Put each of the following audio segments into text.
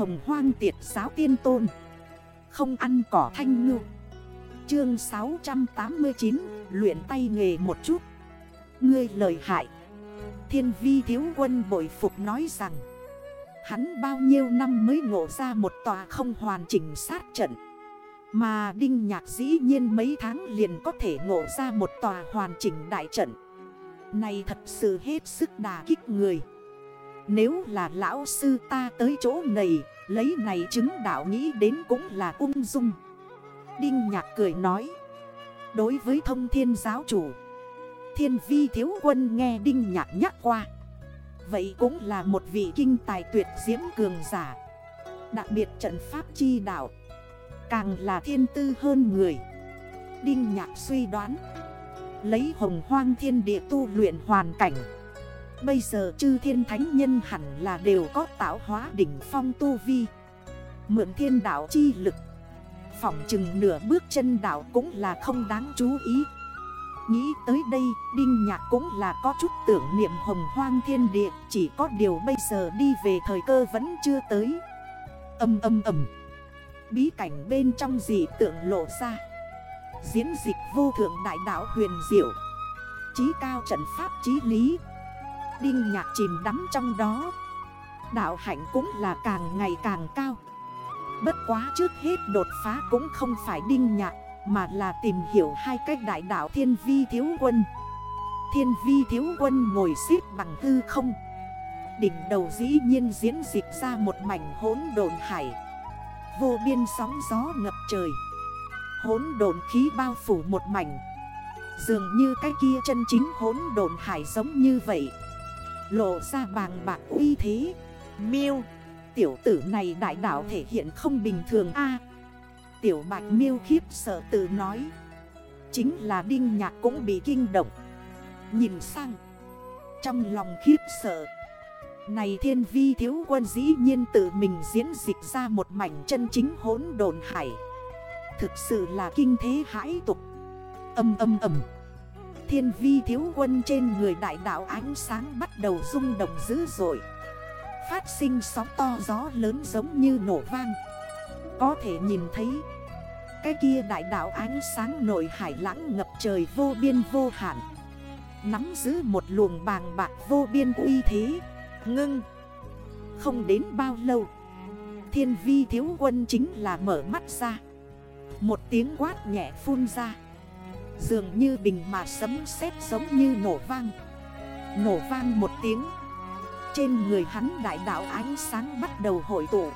hồng hoang tiệt giáo tiên tôn. Không ăn cỏ thanh ngư. Chương 689 Luyện tay nghề một chút. Ngươi lời hại. Thiên vi thiếu quân bội phục nói rằng, Hắn bao nhiêu năm mới ngộ ra một tòa không hoàn chỉnh sát trận. Mà Đinh Nhạc dĩ nhiên mấy tháng liền có thể ngộ ra một tòa hoàn chỉnh đại trận. Này thật sự hết sức đà kích người. Nếu là lão sư ta tới chỗ này, Lấy này chứng đạo nghĩ đến cũng là ung dung. Đinh Nhạc cười nói, Đối với thông thiên giáo chủ, Thiên vi thiếu quân nghe Đinh Nhạc nhắc qua, Vậy cũng là một vị kinh tài tuyệt diễm cường giả. Đặc biệt trận pháp chi đạo, Càng là thiên tư hơn người. Đinh Nhạc suy đoán, Lấy hồng hoang thiên địa tu luyện hoàn cảnh Bây giờ chư thiên thánh nhân hẳn là đều có tạo hóa đỉnh phong tu vi. Mượn thiên đạo chi lực. Phỏng chừng nửa bước chân đạo cũng là không đáng chú ý. Nghĩ tới đây, Đinh Nhạc cũng là có chút tưởng niệm hồng hoang thiên địa, Chỉ có điều bây giờ đi về thời cơ vẫn chưa tới. Âm âm âm. Bí cảnh bên trong dị tượng lộ ra. Diễn dịch vô thượng đại đạo huyền diệu. Chí cao trận pháp chí lý. Đinh Nhạc chìm đắm trong đó. Đạo hạnh cũng là càng ngày càng cao. Bất quá trước hết đột phá cũng không phải Đinh Nhạc, mà là tìm hiểu hai cách đại đạo thiên vi thiếu quân. Thiên vi thiếu quân ngồi xếp bằng hư không. Đỉnh đầu dĩ nhiên diễn dịch ra một mảnh hốn đồn hải. Vô biên sóng gió ngập trời. Hốn đồn khí bao phủ một mảnh. Dường như cái kia chân chính hốn đồn hải giống như vậy. Lộ ra bàng bạc uy thế. Miêu, Tiểu tử này đại đạo thể hiện không bình thường a. Tiểu bạch miêu khiếp sợ tự nói. Chính là đinh nhạc cũng bị kinh động. Nhìn sang, Trong lòng khiếp sợ. Này thiên vi thiếu quân dĩ nhiên tự mình diễn dịch ra một mảnh chân chính hỗn đồn hải. Thực sự là kinh thế hãi tục. Âm âm âm. Thiên vi thiếu quân trên người đại đạo ánh sáng bắt đầu rung động dữ dội. Phát sinh sóng to gió lớn giống như nổ vang. Có thể nhìn thấy, Cái kia đại đạo ánh sáng nổi hải lãng ngập trời vô biên vô hạn. Nắm giữ một luồng bàng bạc vô biên uy thế, Ngưng. Không đến bao lâu, Thiên vi thiếu quân chính là mở mắt ra. Một tiếng quát nhẹ phun ra. Dường như bình mà sấm sét giống như nổ vang. Nổ vang một tiếng. Trên người hắn đại đạo ánh sáng bắt đầu hội tụ.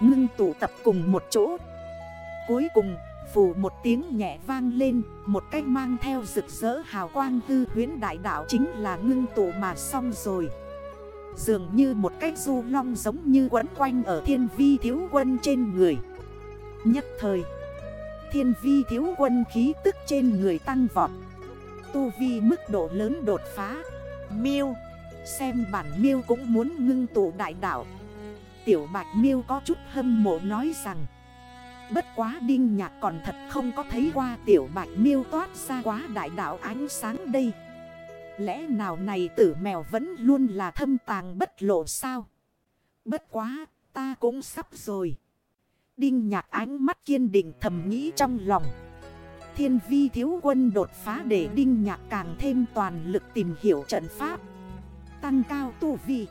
Ngưng tụ tập cùng một chỗ. Cuối cùng, phù một tiếng nhẹ vang lên, Một cách mang theo rực rỡ hào quang hư huyến đại đạo chính là ngưng tụ mà xong rồi. Dường như một cách du long giống như quấn quanh ở thiên vi thiếu quân trên người. Nhất thời Thiên vi thiếu quân khí tức trên người tăng vọt. Tu vi mức độ lớn đột phá. Miêu, Xem bản miêu cũng muốn ngưng tụ đại đạo. Tiểu Bạch Miêu có chút hâm mộ nói rằng, Bất quá Đinh Nhạc còn thật không có thấy qua Tiểu Bạch Miêu toát ra quá đại đạo ánh sáng đây. Lẽ nào này tử mèo vẫn luôn là thâm tàng bất lộ sao? Bất quá, ta cũng sắp rồi. Đinh Nhạc ánh mắt kiên định thầm nghĩ trong lòng. Thiên vi thiếu quân đột phá để Đinh Nhạc càng thêm toàn lực tìm hiểu trận pháp. Tăng cao tu vi.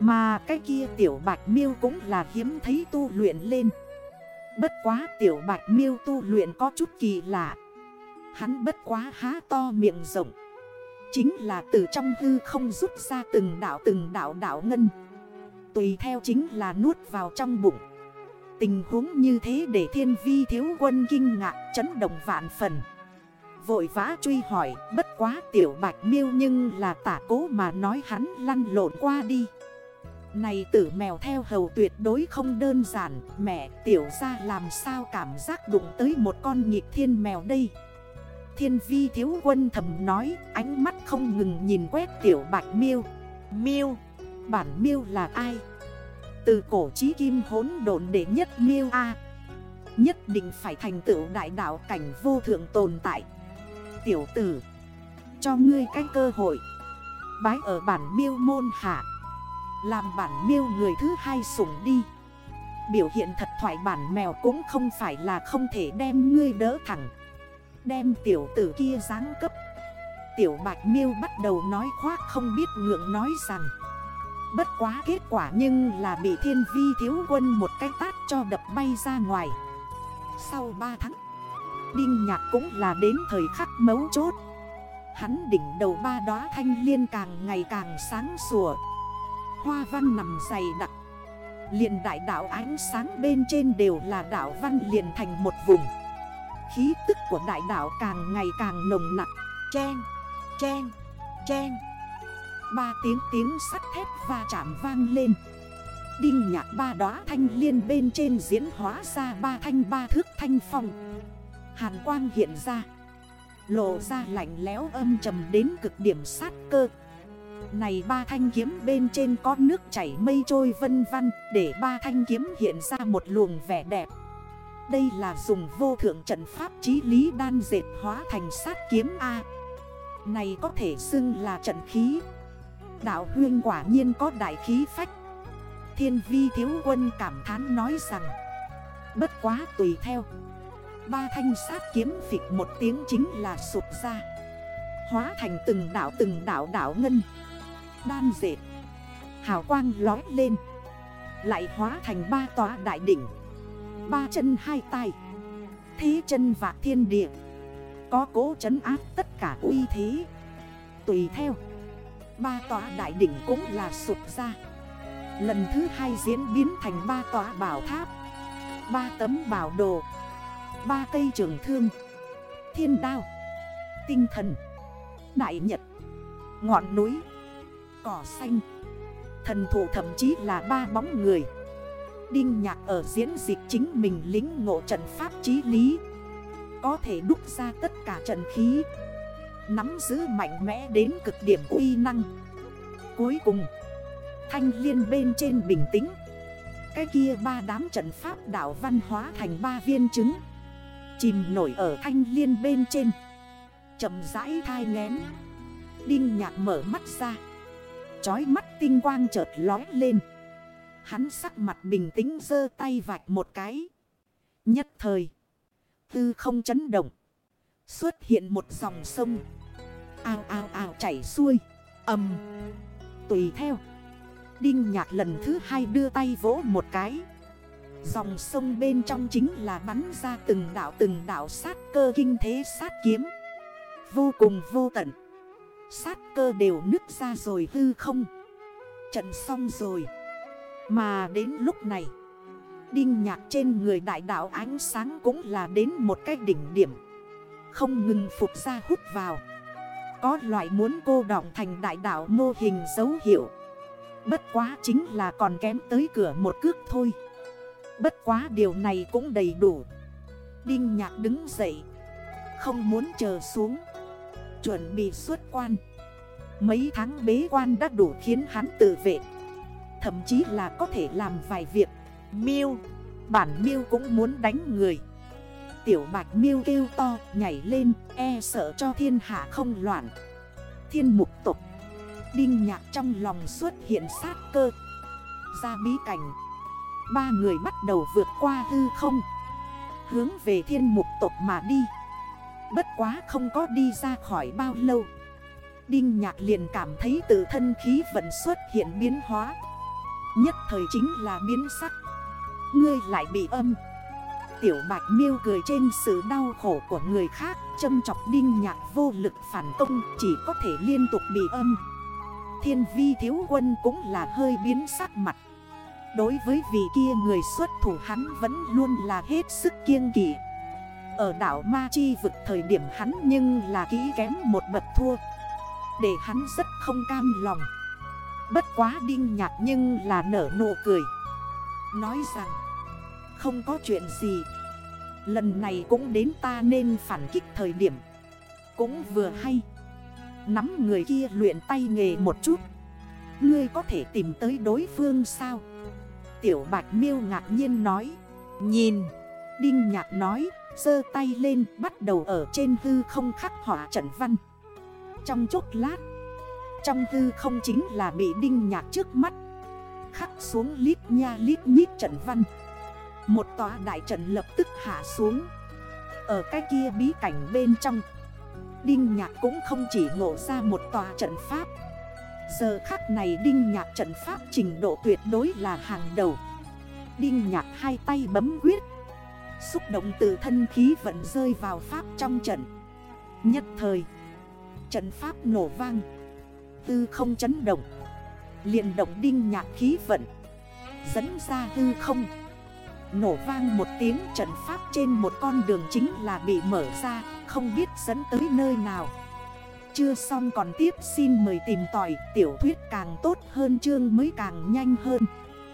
Mà cái kia tiểu bạch miêu cũng là hiếm thấy tu luyện lên. Bất quá tiểu bạch miêu tu luyện có chút kỳ lạ. Hắn bất quá há to miệng rộng. Chính là từ trong hư không rút ra từng đảo từng đảo đảo ngân. Tùy theo chính là nuốt vào trong bụng. Tình huống như thế để thiên vi thiếu quân kinh ngạc, chấn động vạn phần. Vội vã truy hỏi, bất quá tiểu bạch miêu nhưng là tả cố mà nói hắn lăn lộn qua đi. Này tử mèo theo hầu tuyệt đối không đơn giản, Mẹ, tiểu ra làm sao cảm giác đụng tới một con nhịp thiên mèo đây? Thiên vi thiếu quân thầm nói, Ánh mắt không ngừng nhìn quét tiểu bạch miêu. Miêu, Bản miêu là ai? Từ cổ chí kim hốn độn để nhất miêu A. Nhất định phải thành tựu đại đạo cảnh vô thượng tồn tại. Tiểu tử, Cho ngươi cái cơ hội. Bái ở bản miêu môn hạ. Làm bản miêu người thứ hai sủng đi. Biểu hiện thật thoại bản mèo cũng không phải là không thể đem ngươi đỡ thẳng. Đem tiểu tử kia giáng cấp. Tiểu bạch miêu bắt đầu nói khoác không biết ngượng nói rằng Bất quá kết quả nhưng là bị thiên vi thiếu quân một cái tát cho đập bay ra ngoài. Sau 3 tháng Đinh nhạc cũng là đến thời khắc mấu chốt. Hắn đỉnh đầu ba đóa thanh liên càng ngày càng sáng sủa. Hoa văn nằm dày đặc. Liền đại đảo ánh sáng bên trên đều là đảo văn liền thành một vùng. Khí tức của đại đảo càng ngày càng nồng nặng Chen, chen, chen Ba tiếng tiếng sắt thép va chạm vang lên. Đinh nhạc ba đóa thanh liên bên trên diễn hóa ra ba thanh ba thước thanh phong. Hàn quang hiện ra, Lộ ra lạnh lẽo âm trầm đến cực điểm sát cơ. Này ba thanh kiếm bên trên có nước chảy mây trôi vân văn Để ba thanh kiếm hiện ra một luồng vẻ đẹp. Đây là dùng vô thượng trận pháp trí lý đan dệt hóa thành sát kiếm A. Này có thể xưng là trận khí. Đạo huyên quả nhiên có đại khí phách. Thiên vi thiếu quân cảm thán nói rằng, Bất quá tùy theo. Ba thanh sát kiếm phịch một tiếng chính là sụp ra. Hóa thành từng đảo từng đảo đảo ngân. Đan dệt. Hào quang lói lên. Lại hóa thành ba tòa đại đỉnh. Ba chân hai tay. Thế chân và thiên địa. Có cố trấn áp tất cả uy thế. Tùy theo. Ba tòa đại đỉnh cũng là sụp ra. Lần thứ hai diễn biến thành ba tòa bảo tháp, Ba tấm bảo đồ, Ba cây trường thương, Thiên đao, Tinh thần, Đại nhật, Ngọn núi, Cỏ xanh. Thần thủ thậm chí là ba bóng người. Đinh nhạc ở diễn dịch chính mình lính ngộ trận pháp trí lý. Có thể đúc ra tất cả trận khí. Nắm giữ mạnh mẽ đến cực điểm uy năng. Cuối cùng, Thanh liên bên trên bình tĩnh. Cái kia ba đám trận pháp đảo văn hóa thành ba viên trứng. Chìm nổi ở thanh liên bên trên. Chầm rãi thai ngén. Đinh nhạc mở mắt ra. Chói mắt tinh quang chợt lói lên. Hắn sắc mặt bình tĩnh dơ tay vạch một cái. Nhất thời, Tư không chấn động. Xuất hiện một dòng sông. Ao ao ao chảy xuôi. Âm Tùy theo. Đinh nhạc lần thứ hai đưa tay vỗ một cái. Dòng sông bên trong chính là bắn ra từng đảo từng đảo sát cơ kinh thế sát kiếm. Vô cùng vô tận. Sát cơ đều nứt ra rồi hư không. Trận xong rồi. Mà đến lúc này, Đinh nhạc trên người đại đảo ánh sáng cũng là đến một cái đỉnh điểm. Không ngừng phục ra hút vào. Có loại muốn cô đọng thành đại đảo mô hình dấu hiệu. Bất quá chính là còn kém tới cửa một cước thôi. Bất quá điều này cũng đầy đủ. Đinh nhạc đứng dậy, Không muốn chờ xuống. Chuẩn bị xuất quan. Mấy tháng bế quan đã đủ khiến hắn tự vệ. Thậm chí là có thể làm vài việc. Miêu, Bản miêu cũng muốn đánh người. Tiểu bạch miêu kêu to, Nhảy lên e sợ cho thiên hạ không loạn. Thiên mục tục. Đinh nhạc trong lòng xuất hiện sát cơ. Ra bí cảnh. Ba người bắt đầu vượt qua hư không. Hướng về thiên mục tộc mà đi. Bất quá không có đi ra khỏi bao lâu. Đinh nhạc liền cảm thấy tự thân khí vận xuất hiện biến hóa. Nhất thời chính là biến sắc. Ngươi lại bị âm. Tiểu bạch miêu cười trên sự đau khổ của người khác, Châm chọc đinh nhạc vô lực phản công, Chỉ có thể liên tục bị âm. Thiên vi thiếu quân cũng là hơi biến sắc mặt. Đối với vị kia người xuất thủ hắn vẫn luôn là hết sức kiêng kỵ. Ở đảo Ma Chi vực thời điểm hắn nhưng là kỹ kém một bậc thua. Để hắn rất không cam lòng. Bất quá đinh nhạc nhưng là nở nụ cười. Nói rằng không có chuyện gì. Lần này cũng đến ta nên phản kích thời điểm. Cũng vừa hay. Nắm người kia luyện tay nghề một chút. Ngươi có thể tìm tới đối phương sao? Tiểu bạch miêu ngạc nhiên nói. Nhìn. Đinh nhạc nói Sơ tay lên, bắt đầu ở trên hư không khắc họa trận văn. Trong chốc lát, Trong hư không chính là bị đinh nhạc trước mắt. Khắc xuống lít nha lít nhít trận văn. Một tòa đại trận lập tức hạ xuống. Ở cái kia bí cảnh bên trong, Đinh nhạc cũng không chỉ ngộ ra một tòa trận pháp. Giờ khắc này đinh nhạc trận pháp trình độ tuyệt đối là hàng đầu. Đinh nhạc hai tay bấm quyết, Xúc động từ thân khí vận rơi vào pháp trong trận. Nhất thời, Trận pháp nổ vang, Tư không chấn động, liền động đinh nhạc khí vận, Dẫn ra tư không. Nổ vang một tiếng trận pháp trên một con đường chính là bị mở ra, Không biết dẫn tới nơi nào. Chưa xong còn tiếp xin mời tìm tỏi Tiểu thuyết càng tốt hơn, chương mới càng nhanh hơn.